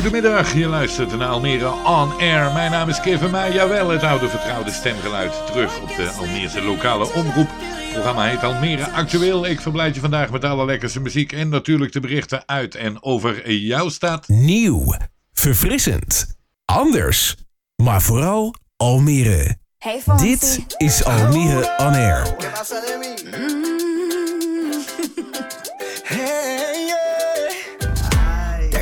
Goedemiddag, je luistert naar Almere On Air. Mijn naam is Kevin Meij. Jawel, het oude vertrouwde stemgeluid terug op de Almeerse lokale omroep. Het programma heet Almere Actueel. Ik verblijf je vandaag met alle lekkerste muziek en natuurlijk de berichten uit en over jouw stad. Nieuw, verfrissend, anders, maar vooral Almere. Dit is Almere On Air. Hey, yeah.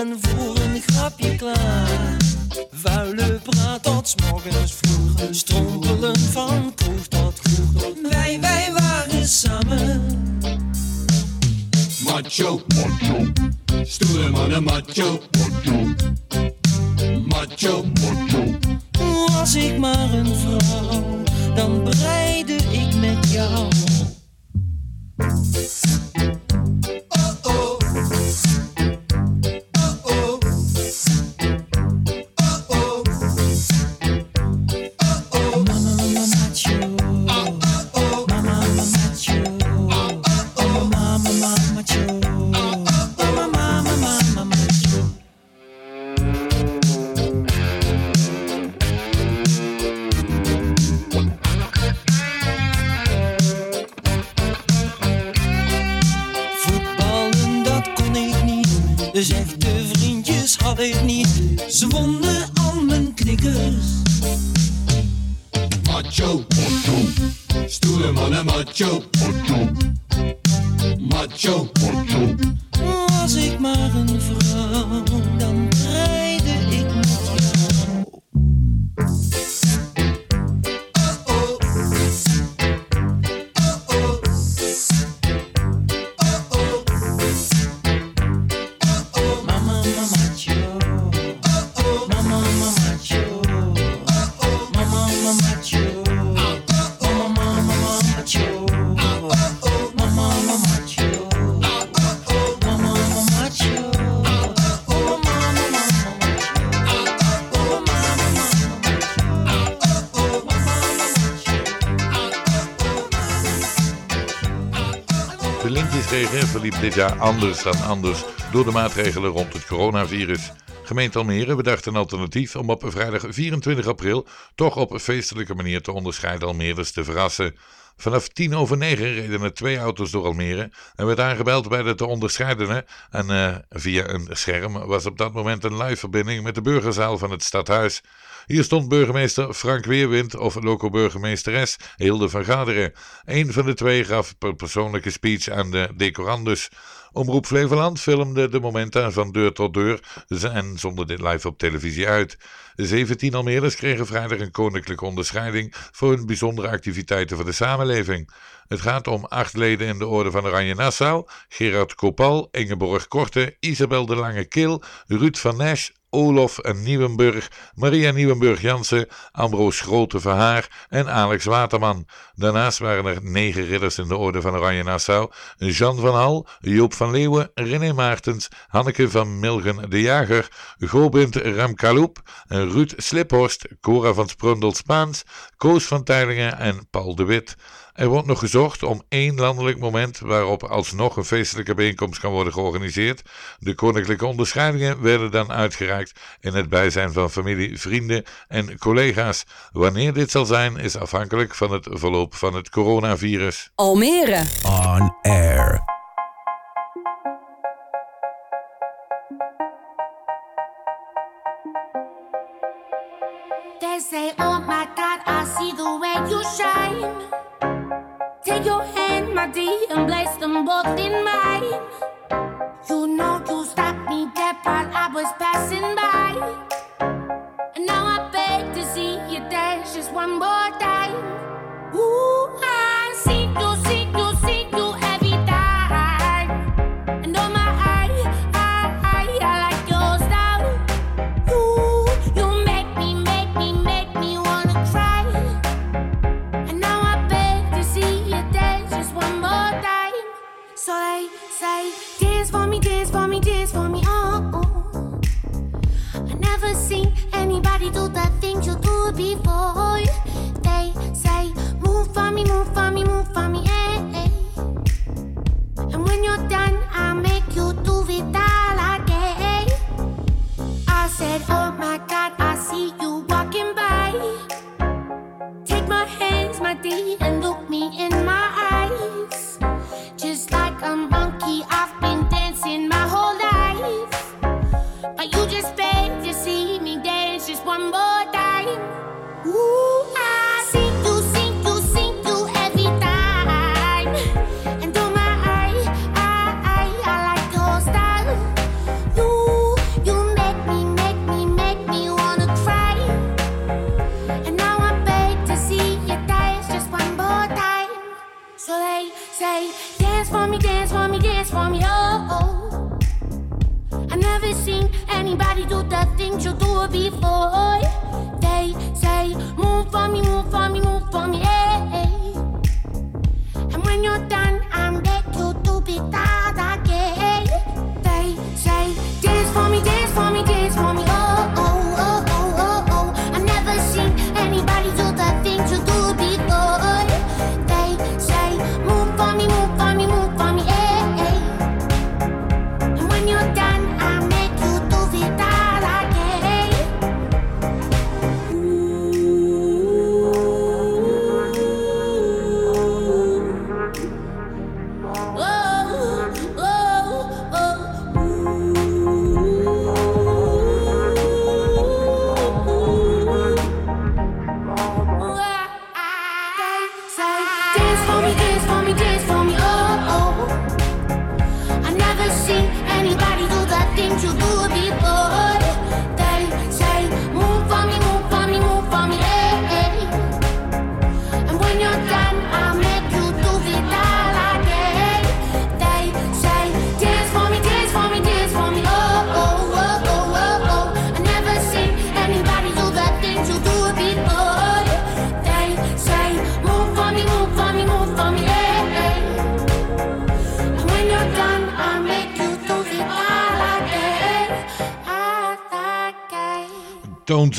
En voor een grapje klaar. Vuile praat tot morgens vroeg, De lintjesregen verliep dit jaar anders dan anders door de maatregelen rond het coronavirus. Gemeente Almere bedacht een alternatief om op vrijdag 24 april toch op een feestelijke manier te onderscheiden Almeerders te verrassen. Vanaf tien over negen reden er twee auto's door Almere en werd aangebeld bij de te onderscheidene. En eh, via een scherm was op dat moment een live verbinding met de burgerzaal van het stadhuis. Hier stond burgemeester Frank Weerwind of loco-burgemeesteres Hilde van Gaderen. Een van de twee gaf een persoonlijke speech aan de decorandus. Omroep Flevoland filmde de momenten van deur tot deur en zonder dit live op televisie uit. 17 Almeerders kregen vrijdag een koninklijke onderscheiding voor hun bijzondere activiteiten voor de samenleving. Het gaat om acht leden in de Orde van Oranje Nassau, Gerard Kopal, Ingeborg Korte, Isabel de Lange Kil, Ruud van Nesch, Olof en Nieuwenburg, Maria Nieuwenburg-Jansen, Ambroos Grote Verhaar en Alex Waterman. Daarnaast waren er negen ridders in de Orde van Oranje Nassau, Jean van Hal, Joop van Leeuwen, René Maartens, Hanneke van Milgen de Jager, Gobind Ramkaloep, Ruud Sliphorst, Cora van Sprundel-Spaans, Koos van Teylingen en Paul de Wit. Er wordt nog gezocht om één landelijk moment waarop alsnog een feestelijke bijeenkomst kan worden georganiseerd. De koninklijke onderscheidingen werden dan uitgereikt in het bijzijn van familie, vrienden en collega's. Wanneer dit zal zijn is afhankelijk van het verloop van het coronavirus. Almere. On Air. They say, Oh my God, I see the way you shine. walked in my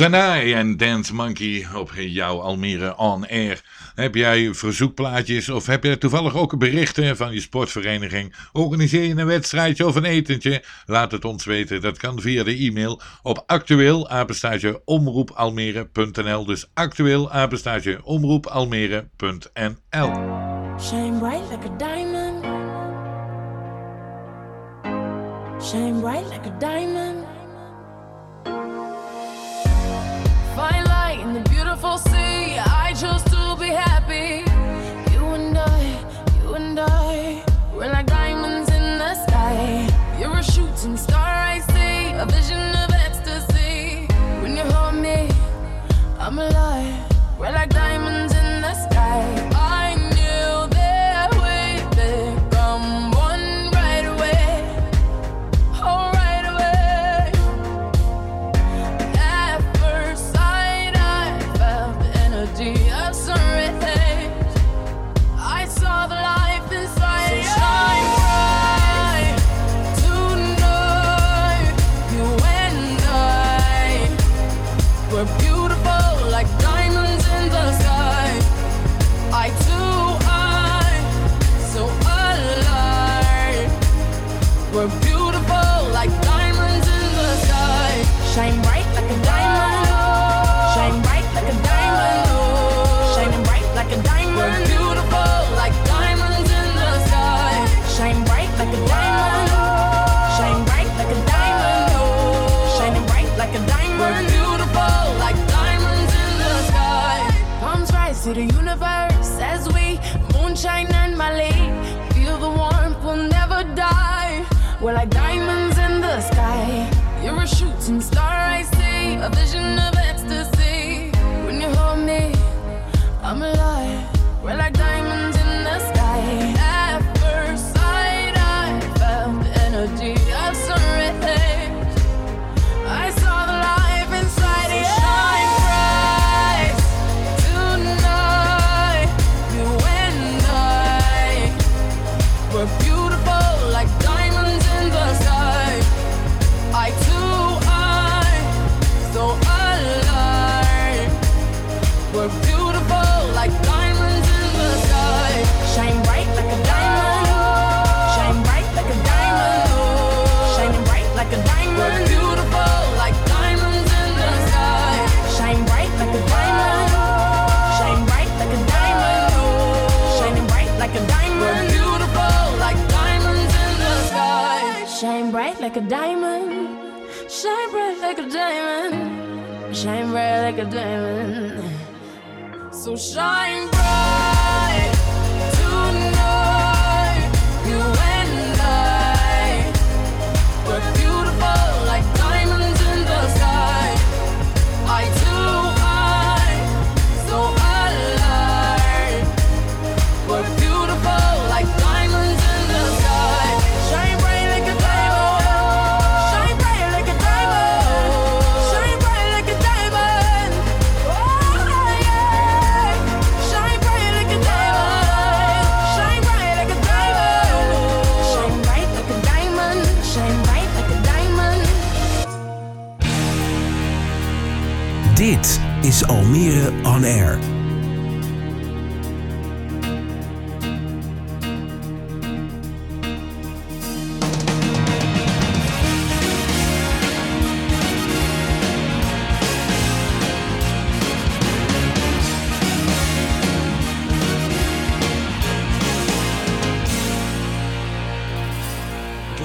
Zanai en Dance Monkey op jouw Almere On Air. Heb jij verzoekplaatjes of heb je toevallig ook berichten van je sportvereniging? Organiseer je een wedstrijdje of een etentje? Laat het ons weten. Dat kan via de e-mail op actueel Dus actueel omroepalmere.nl. Like a diamond. Shine like a diamond.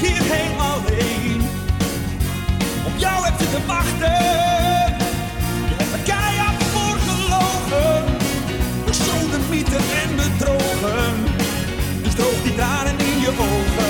Hierheen alleen op jou heb zitten wachten. Je hebt me keihard voor gelogen, bezoden, mythen en bedrogen. Dus droog die tranen in je ogen.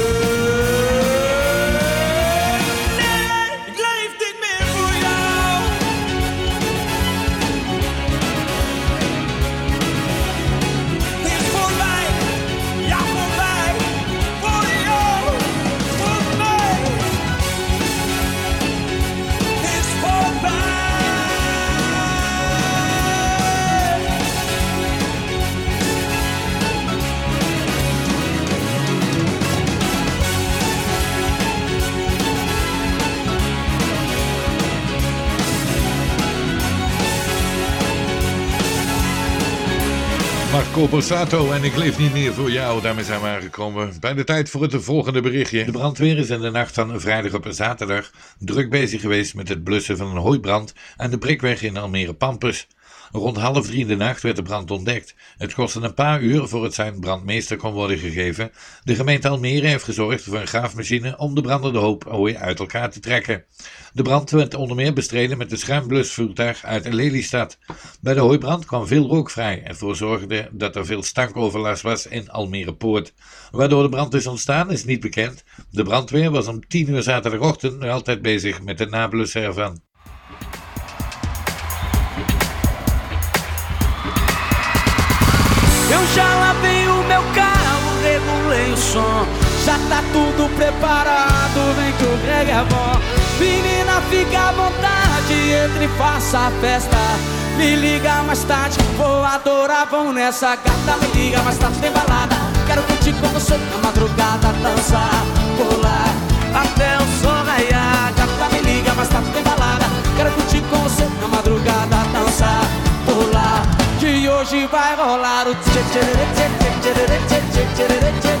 Marco Borsato en ik leef niet meer voor jou. Daarmee zijn we aangekomen bij de tijd voor het volgende berichtje. De brandweer is in de nacht van vrijdag op zaterdag druk bezig geweest met het blussen van een hooibrand aan de prikweg in Almere Pampus. Rond half drie in de nacht werd de brand ontdekt. Het kostte een paar uur voor het zijn brandmeester kon worden gegeven. De gemeente Almere heeft gezorgd voor een graafmachine om de brandende hoop hooi uit elkaar te trekken. De brand werd onder meer bestreden met een schuimblusvoertuig uit Lelystad. Bij de hooibrand kwam veel rook vrij en voor zorgde dat er veel stankoverlast was in Almere Poort. Waardoor de brand is ontstaan is niet bekend. De brandweer was om 10 uur zaterdagochtend nog altijd bezig met het nablussen ervan. Som. Já tá tudo preparado, vem que o Greg é bom. Menina, fica à vontade, entre e faça a festa. Me liga mais tarde, vou adorar, vão nessa gata. Me liga mais tarde, tem balada. Quero curtir com você na madrugada, dançar, pular até o sol raiar. Gata, me liga mais tarde, tem balada. Quero curtir com você na madrugada, dançar, pular. Que hoje vai rolar o tchê tchê tchê tchê tchê tchê tchê tchê tchê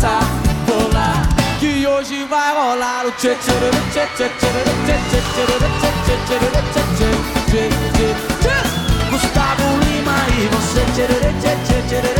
dançar, rolar, que hoje vai rolar o tchê tchê tchê tchê tchê tchê tchê tchê tchê tchê tchê tchê tchê tchê tchê tchê tchê tchê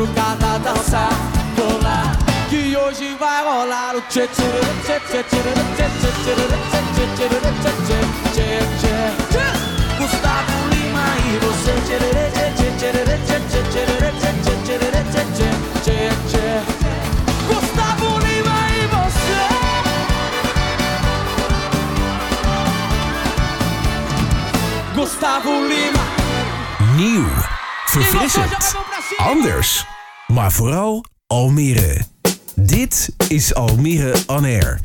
madrugada, dançar, que hoje vai rolar o tchê tchê tchê tchê tchê tchê tchê tchê tchê tchê tchê tchê tchê Gustavo Lima e você tchê tchê tchê tchê tchê tchê tchê tchê tchê tchê tchê tchê Gustavo Lima e você Gustavo Lima Nieuw, verfrissend, anders, maar vooral Almere. Dit is Almere On Air.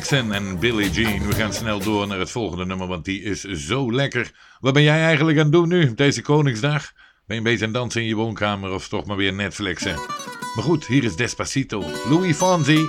Jackson en Billie Jean. We gaan snel door naar het volgende nummer, want die is zo lekker. Wat ben jij eigenlijk aan het doen nu, deze Koningsdag? Ben je een beetje aan dansen in je woonkamer of toch maar weer Netflixen? Maar goed, hier is Despacito. Louis Fonsi.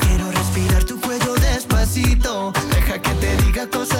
Quiero respirar tu cuello despacito. Deja que te diga cosas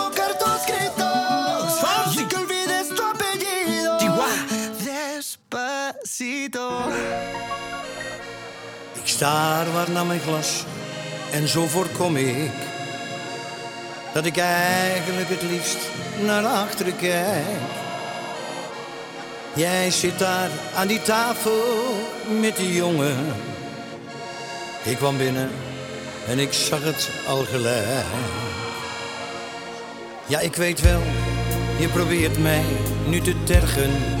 Ik staar waar naar mijn glas en zo voorkom ik dat ik eigenlijk het liefst naar achteren kijk. Jij zit daar aan die tafel met die jongen. Ik kwam binnen en ik zag het al gelijk. Ja, ik weet wel, je probeert mij nu te tergen.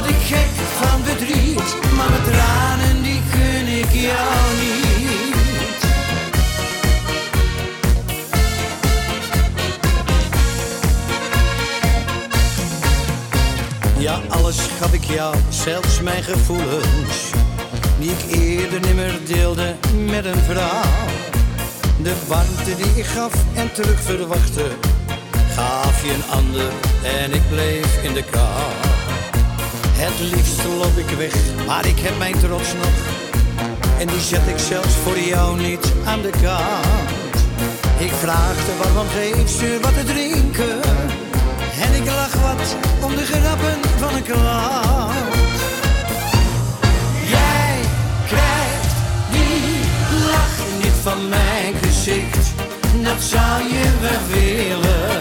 Word ik gek van verdriet, maar mijn tranen die kun ik jou niet. Ja, alles gaf ik jou, zelfs mijn gevoelens, die ik eerder nimmer deelde met een vrouw. De warmte die ik gaf en terug verwachtte, gaf je een ander en ik bleef in de kou. Het liefst loop ik weg, maar ik heb mijn trots nog. En die zet ik zelfs voor jou niet aan de kant. Ik vraagde waarom geef ze wat te drinken. En ik lach wat om de grappen van een klant. Jij krijgt die lach niet van mijn gezicht. Dat zou je wel willen.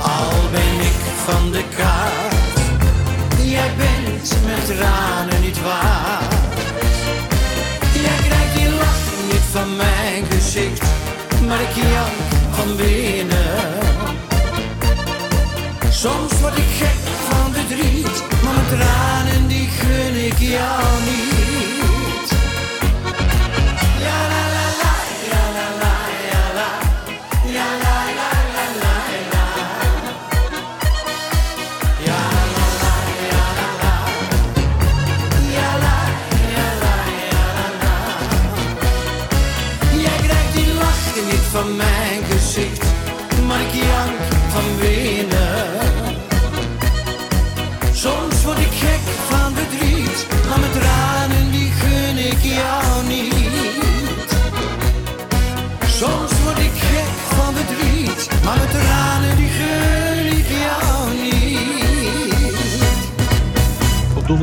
Al ben ik van de kaart. Jij bent met tranen niet waard. Jij krijgt die lach niet van mijn gezicht. Maar ik jank van binnen. Soms word ik gek van verdriet, maar mijn tranen die gun ik jou niet.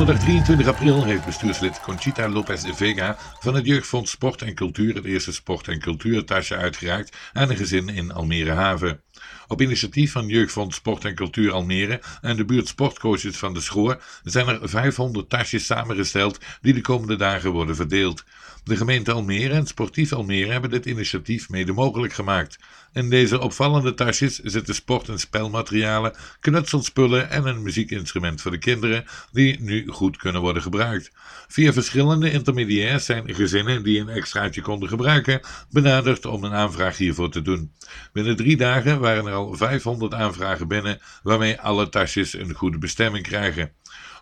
Donderdag 23 april heeft bestuurslid Conchita Lopez Vega van het Jeugdfonds Sport en Cultuur het eerste sport- en cultuurtasje uitgereikt aan een gezin in Almere Haven. Op initiatief van Jeugdfonds Sport en Cultuur Almere en de buurt sportcoaches van de Schoor zijn er 500 tasjes samengesteld die de komende dagen worden verdeeld. De gemeente Almere en Sportief Almere hebben dit initiatief mede mogelijk gemaakt. In deze opvallende tasjes zitten sport- en spelmaterialen, knutselspullen en een muziekinstrument voor de kinderen die nu goed kunnen worden gebruikt. Via verschillende intermediairs zijn gezinnen die een extraatje konden gebruiken benaderd om een aanvraag hiervoor te doen. Binnen drie dagen waren er al 500 aanvragen binnen waarmee alle tasjes een goede bestemming krijgen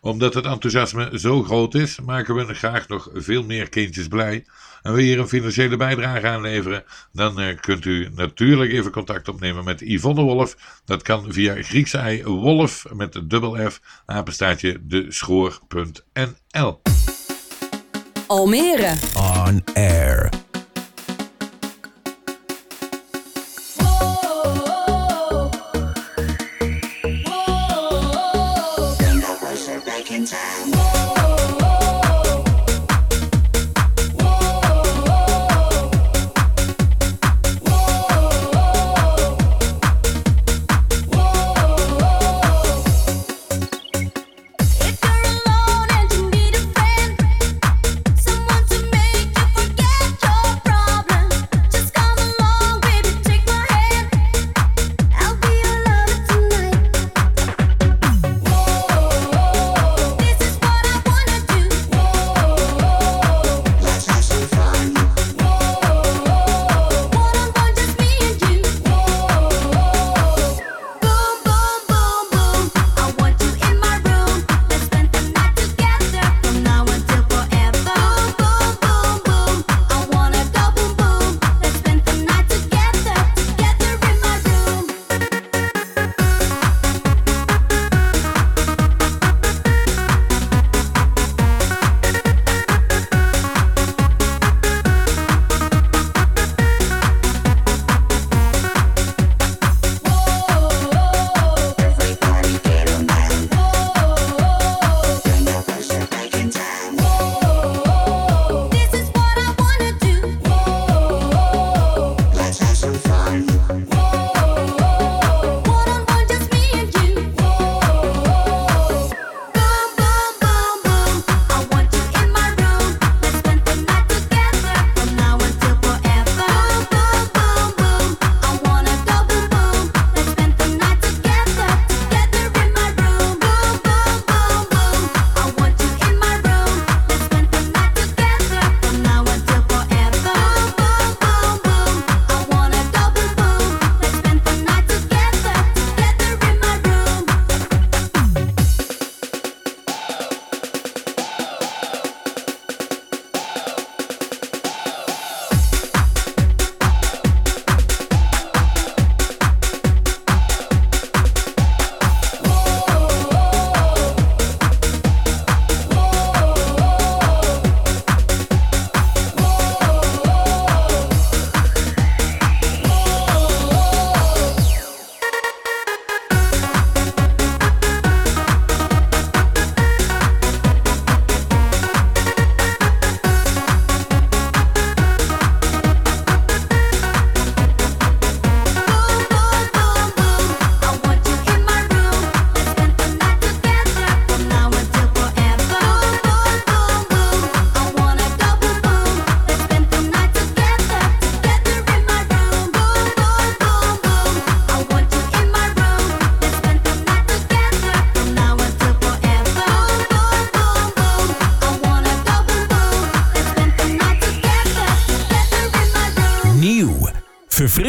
omdat het enthousiasme zo groot is, maken we graag nog veel meer kindjes blij. En wil je hier een financiële bijdrage aanleveren, dan eh, kunt u natuurlijk even contact opnemen met Yvonne Wolf. Dat kan via Griekse ei wolf met dubbel F, apenstaartje de schoor.nl. Almere. On air.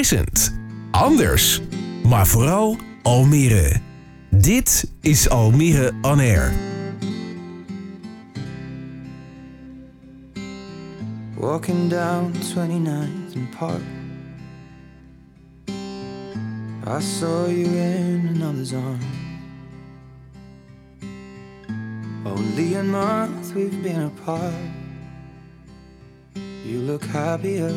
Verfrissend. Anders. Maar vooral Almere. Dit is Almere On Air. Walking down 29th and Park. I saw you in another's arm. Only a month we've been apart. You look happier.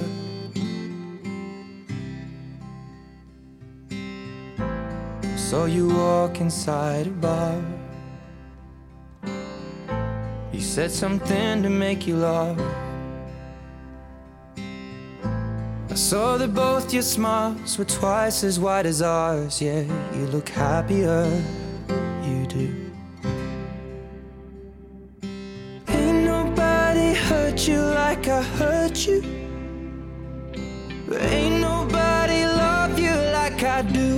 Saw you walk inside a bar. You said something to make you laugh. I saw that both your smiles were twice as wide as ours. Yeah, you look happier. You do. Ain't nobody hurt you like I hurt you. Ain't nobody love you like I do.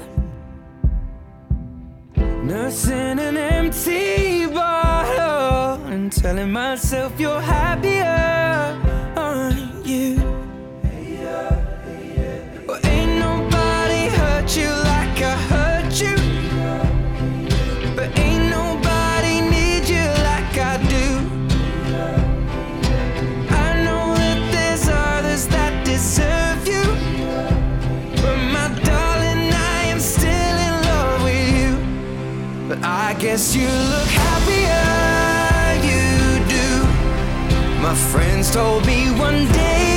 Nursing an empty bottle and telling myself you're happier, aren't you? Well, ain't nobody hurt you like guess you look happier, you do. My friends told me one day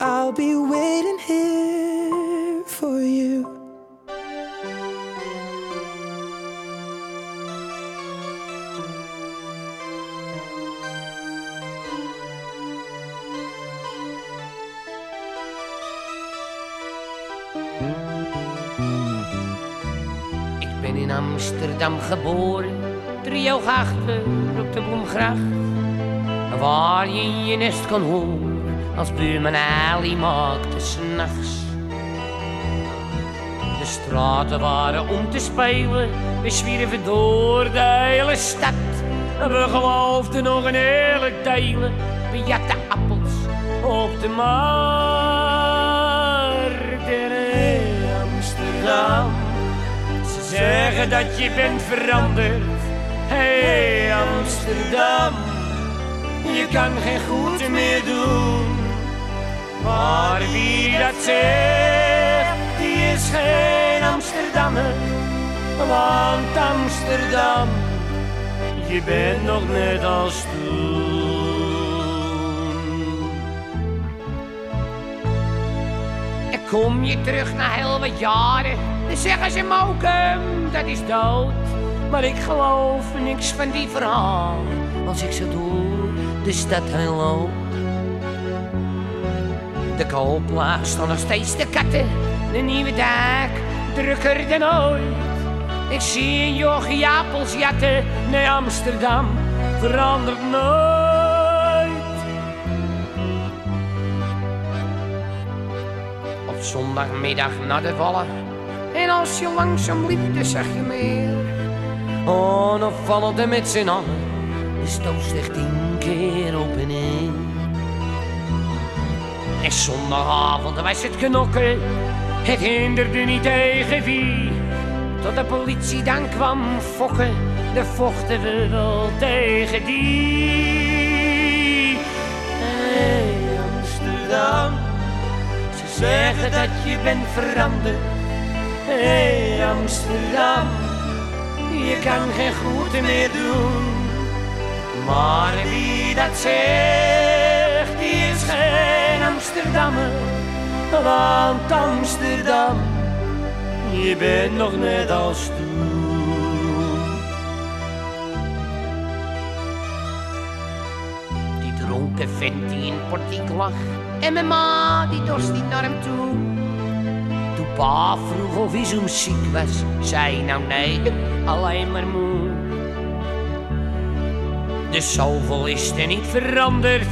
I'll be waiting here for you. Ik ben in Amsterdam geboren, driehoog achter op de Bloemgracht. Waar je in je nest kon horen, als buurman Ali maakte s'nachts. De straten waren om te spelen, we zwierven door de hele stad. En we geloofden nog een eerlijk delen, we jatten appels op de markt in Amsterdam. Ze zeggen dat je bent veranderd. Hey Amsterdam, je kan geen goed meer doen. Maar wie dat zegt, die is geen Amsterdammer. Want Amsterdam, je bent nog net als toen. En kom je terug na heel wat jaren, dan zeggen ze Mokum, dat is dood. Maar ik geloof niks van die verhaal, als ik zo door de stad heen loop. De kooplaag staan nog steeds te katten. De nieuwe dag drukker dan ooit. Ik zie een jochie appels jatten Amsterdam. Verandert nooit. Op zondagmiddag naar de vallen. En als je langzaam liep, dan zag je meer. Oh, dan vallen de met z'n allen. Dus de stoos tien keer op en neer. En zondagavond was het knokken. Het hinderde niet tegen wie. Tot de politie dan kwam fokken. De vochten we wel tegen die. Hey Amsterdam. Ze zeggen dat je bent veranderd. Hey Amsterdam. Je kan geen goed meer doen. Maar wie dat zegt, die is geen Amsterdammer. Want Amsterdam, je bent nog net als toen. Die dronken vent die in portiek lag. En mijn ma, die dorst niet naar hem toe. Toen pa vroeg of hij zo ziek was, zei nou nee, alleen maar moe. De zoveel is er niet veranderd.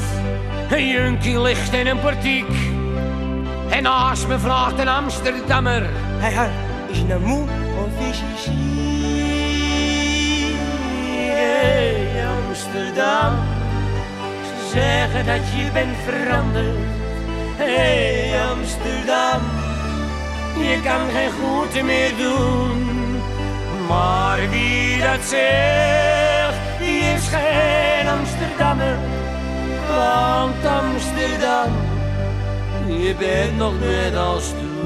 Een junkie ligt in een portiek. En naast me vraagt een Amsterdammer. Hey, hey, is je nou moe of is je ziek? Hey Amsterdam, ze zeggen dat je bent veranderd. Hey Amsterdam, je kan geen goed meer doen. Maar wie dat zegt, die is geen Amsterdammer. Want Amsterdam, je bent nog net als toen.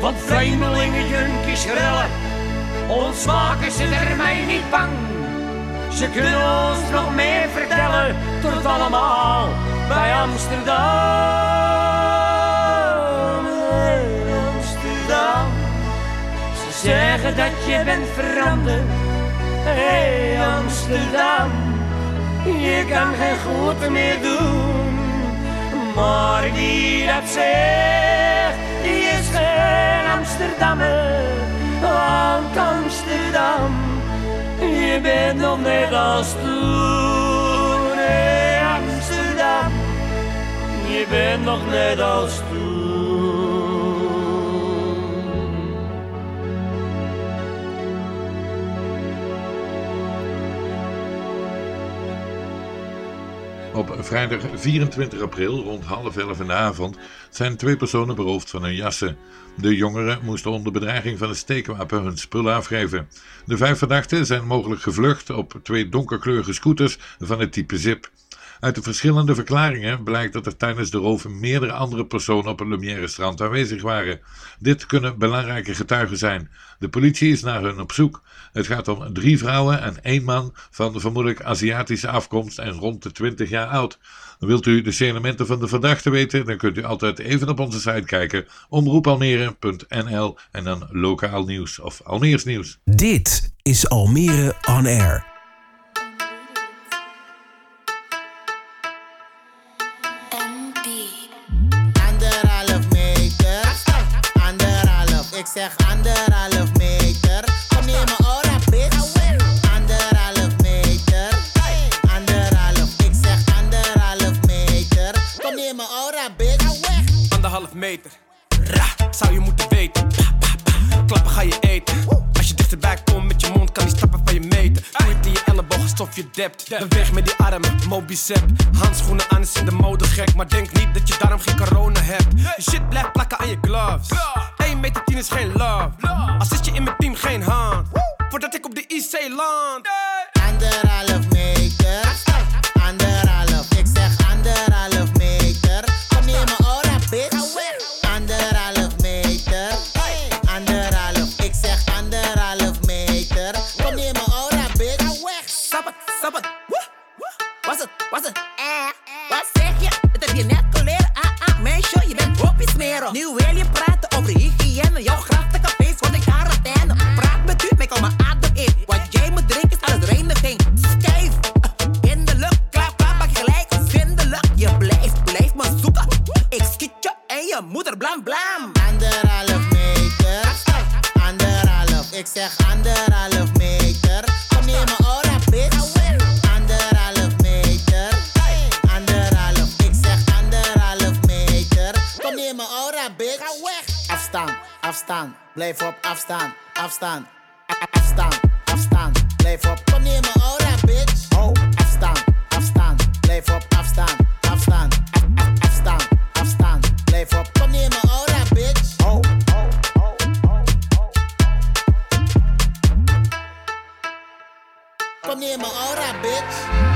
Want vreemdelingen, junkies, rellen, ons maken ze er mij niet bang. Ze kunnen ons nog meer vertellen, tot allemaal bij Amsterdam. Zeggen dat je bent veranderd. Hey Amsterdam, je kan geen goed meer doen. Maar wie dat zegt, die is geen Amsterdammer. Want Amsterdam, je bent nog net als toen. Hey Amsterdam, je bent nog net als toen. Op vrijdag 24 april, rond half elf in de avond, zijn twee personen beroofd van hun jassen. De jongeren moesten onder bedreiging van een steekwapen hun spullen afgeven. De vijf verdachten zijn mogelijk gevlucht op twee donkerkleurige scooters van het type Zip. Uit de verschillende verklaringen blijkt dat er tijdens de roof meerdere andere personen op het Lumière strand aanwezig waren. Dit kunnen belangrijke getuigen zijn. De politie is naar hun op zoek. Het gaat om drie vrouwen en één man van vermoedelijk Aziatische afkomst en rond de 20 jaar oud. Wilt u de signalementen van de verdachten weten, dan kunt u altijd even op onze site kijken, omroepalmere.nl en dan lokaal nieuws of Almeers nieuws. Dit is Almere On Air. Zeg anderhalf meter. Kom neem me ora, bitch. Anderhalf meter, anderhalf, ik zeg anderhalf meter. Kom neem me ora, bitch. Anderhalf meter. Ra, zou je moeten weten. Pa, pa, pa. Klappen ga je eten. Als je dichterbij komt met je mond, kan die stappen van je meten. Het in je elleboog alsof je dept. Beweeg met die armen, mobicep. Handschoenen aan is in de mode gek. Maar denk niet dat je daarom geen corona hebt. Je shit blijft plakken aan je gloves. 1 meter 10 is geen love. Als zit je in mijn team geen hand. Voordat ik op de IC land. Anderhalf meter, het, was het? Eh, wat zeg je? Dat heb je net geleerd. Ah, ah, meisje, je bent op smeren. Nu wil je praten over hygiëne. Jouw feest wordt ik quarantaine. Praat met u, mij kom mijn adem in. Wat jij moet drinken is alles reiniging. Stijf, eh, in de lucht, klaar, klaar, pak je gelijk. Vindelijk, je blijft, blijft me zoeken. Ik schiet je en je moeder blam, blam. Anderhalf meter, anderhalf, ik zeg anderhalf afstand. Blijf op afstand, afstand. A- Afstand, afstand. Blijf op. Kom neer mijn aura, bitch. Oh, afstand, afstand. Blijf op afstand, afstand. A- a- Afstand, afstand. Blijf op. Kom neer mijn aura, bitch. Oh, Kom neer mijn aura, bitch.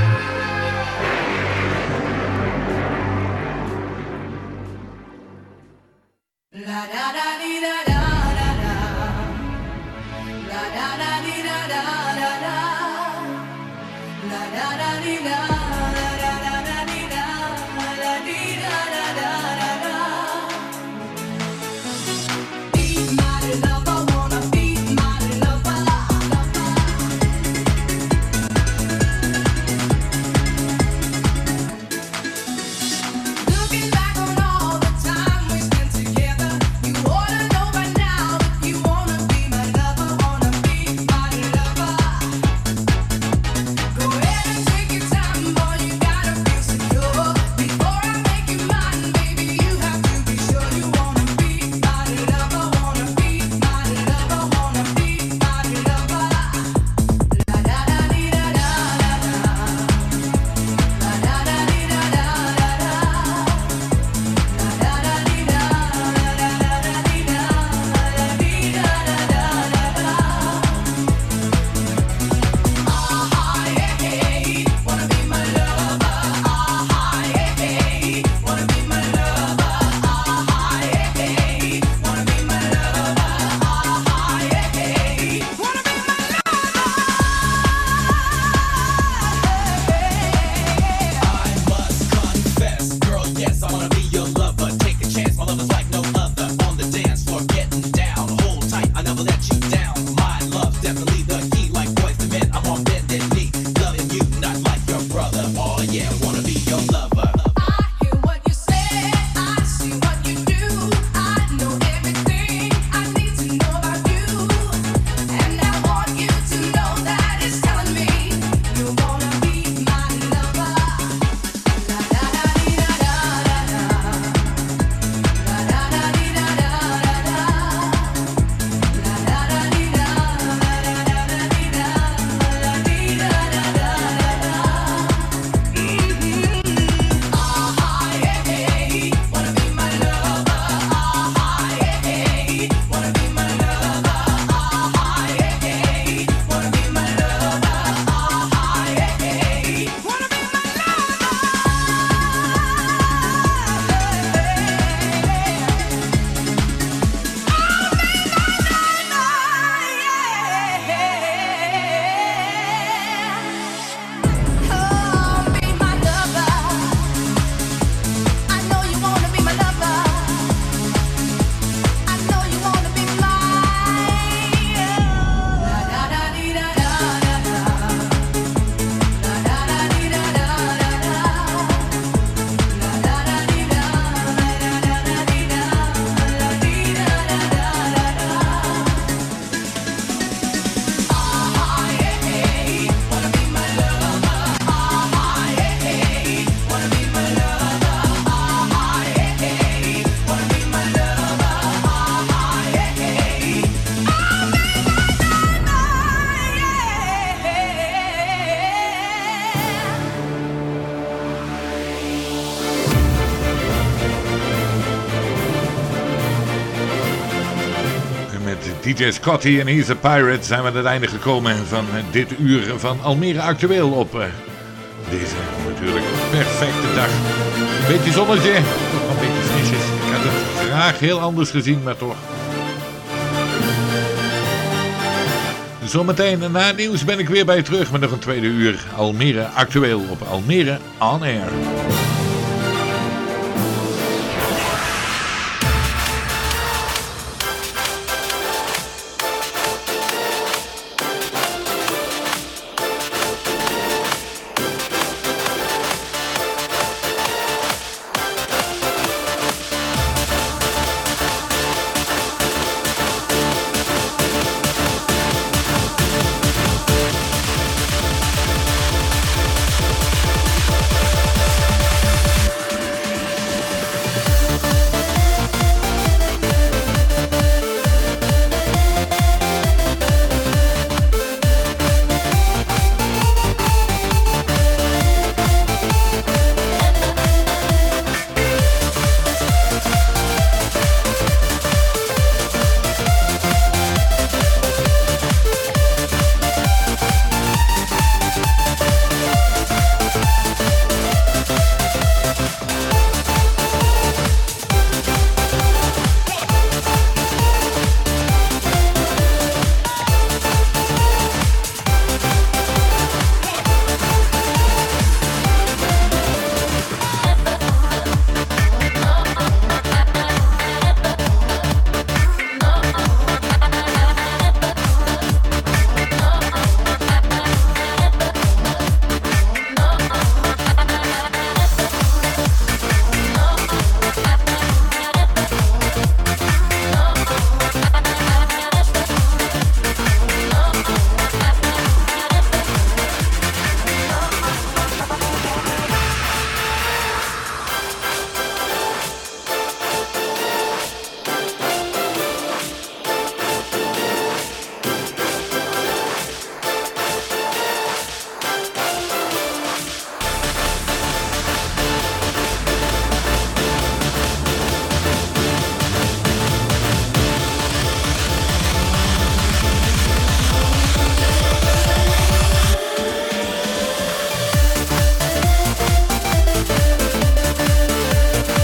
DJ Scotty en He's a Pirate zijn we aan het einde gekomen van eh, dit uur van Almere Actueel op eh, deze natuurlijk perfecte dag. Beetje zonnetje, toch een beetje frisjes. Ik had het graag heel anders gezien, maar toch. Zometeen na het nieuws ben ik weer bij je terug met nog een tweede uur Almere Actueel op Almere On Air.